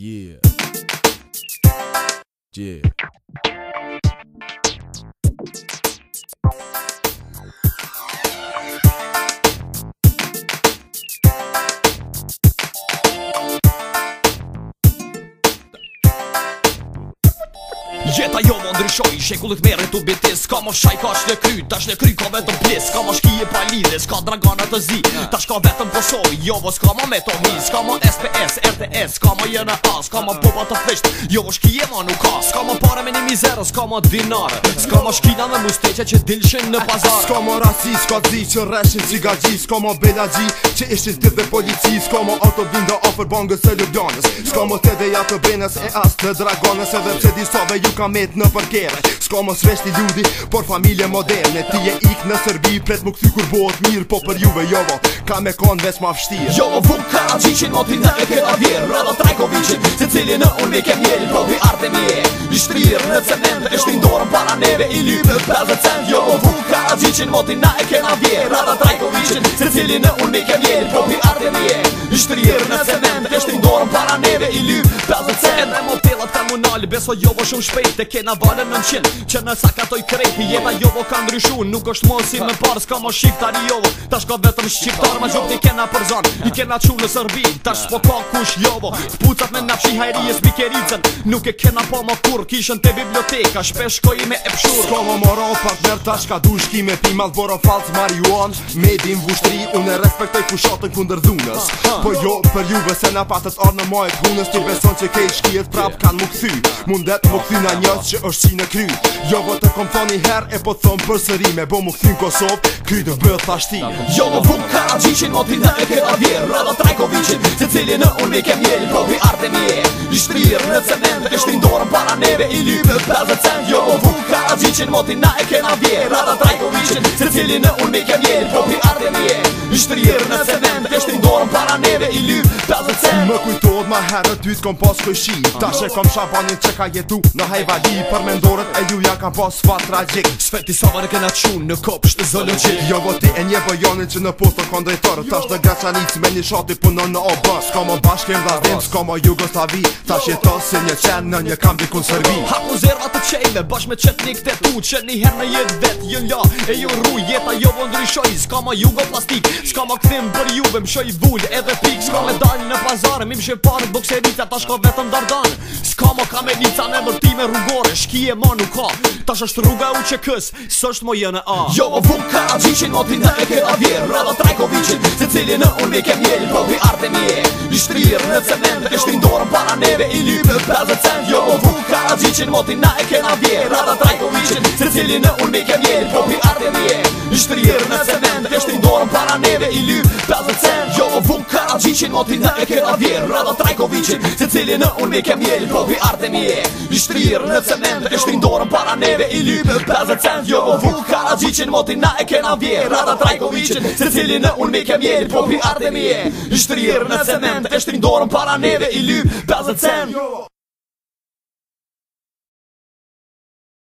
Yeah. Yeah. Gjeta jo më ndryshoj, shekullit mërë të bitis Ka më shaj ka shle kry, ta shle kry ka vetëm plis Ka më shkije pa lidis, ka dragana të zi Ta shka vetëm posoj, jo vës ka më me tomi Ska më SPS, RTS, s'ka më jena as Ka më popa të fisht, jo vë shkije ma nuk as Ska më popa mizero s'ka ma dinare S'ka ma shkina dhe musteqe që dilshin në pazare S'ka ma raci, s'ka zi që reshin si ga gji S'ka ma bela gji që ishin të dhe polici S'ka ma auto binda ofër bangës e lëbjanës S'ka ma të dheja të benes e as të dragonës Edhe pse disove ju ka met në përkere S'ka ma sveshti ljudi, por familje moderne Ti e ik në Serbi, pret më këthy kur bohët mirë Po për juve jovo, ka me konë vesë ma fështirë Jo më vukë ka agjishin, më t'in dhe e këta vjerë Rado Trajkovicin, se cili në unë mi ke mjeri Provi arte mje, i shtrirë në cement E shtin dorën para neve, i lypë në pra 50 cent Jo më vukë ka agjishin, më t'in dhe e këta vjerë Rado Trajkovicin, se cili në unë mi ke mjeri Provi arte mje, i shtrirë në cement E shtin dorën para neve, i lypë 50 pra cent E në motelat ka Beso jo vo shumë shpejt e kena valen në Që në sakatoj toj krejt Jeta jo vo ka ndryshu Nuk është mos si me par Ska mos shik tani jo vo Ta shko vetëm shqiptar Ma gjopti kena për zon I kena qu në sërbi Ta shpo ka kush jo vo Pucat me nafshi hajri e spikericen Nuk e kena po më kur Kishën te biblioteka Shpe shkoj me epshur Ska mo moro partner Ta shka du shki me ti Mal boro falc marion Me din vushtri Unë respektoj fushatën kunder dhunës Po jo për juve se na patët orë në mojët hunës Ti beson që kej shkijet prap kanë më këthy Mundet më këthina njës që është si në kry Jo vë të kom thoni her e po thonë për sëri Me bo më këthin Kosovë, kry të bëth thashti Jo vë vëm ka a e këta vjerë Rado Trajkovicin, se cili në unë mi mjeli Po vi arte mi e, në cement E shtin dorën para neve i lypë të pra plazë Jo vë vëm ka a e këta vjerë Rado Trajkovicin, se cili në unë mi mjeli Po vi arte mi e, në cement E shtin dorën para neve i lypë Pelletin Më kujtojt ma herë dy kom pas këshi Ta që kom shabanin që ka jetu në hajvali Për me ndorët e ju ja kam pas fa tragik Shpeti sa vërë këna qunë në kopë shtë zëllëgjit Jo voti e një bëjoni që në putë të kondrejtorë Ta që në gacanit me një shati puno në obë Ska më bashkë e ndarim, ska më jugo Ta që jeto si një qenë në një kam di kun sërbi Ha ku zera të qejme, bash me qëtë një këtë tu Që një herë në jetë vetë, jë nga e ju rru Jeta jo vëndryshoj, ska më jugo plastik Ska më këthim për juve, më shoj vull edhe pik Ska me dal në pazarë Mim shë parë të bukserit ta shko vetë në dardanë Ska mo ka me një ca në me rrugore Shki e ma nuk ka Ta shështë është rruga u që kësë Së është mo jë në a Jo o vun ka a gjishin Mo t'i në e këra vjerë Rado trajkovicin Se cili në unë po mi ke mjelë Po arte Një shtrirë në cement E shtin dorën para neve I lypë për 50 cent Jo o vun ka a gjishin Mo t'i në e këra vjerë Rado trajkovicin Se cili në unë po mi ke Po arte shtrirë në cement E i dorën para neve i lyrë pëllë cent Jo më vun karadzicin, moti në e këta vjerë Rada Trajkovicin, se cili në unë mi kem jelë Po vi arte mi e shtrirë në cement Eshtë i dorën para neve i lyrë pëllë cent Jo më vun karadzicin, moti në e këta vjerë Rada Trajkovicin, se cili në unë mi kem jelë Po vi arte mi e shtrirë në cement Eshtë i dorën para neve i lyrë pëllë cent jo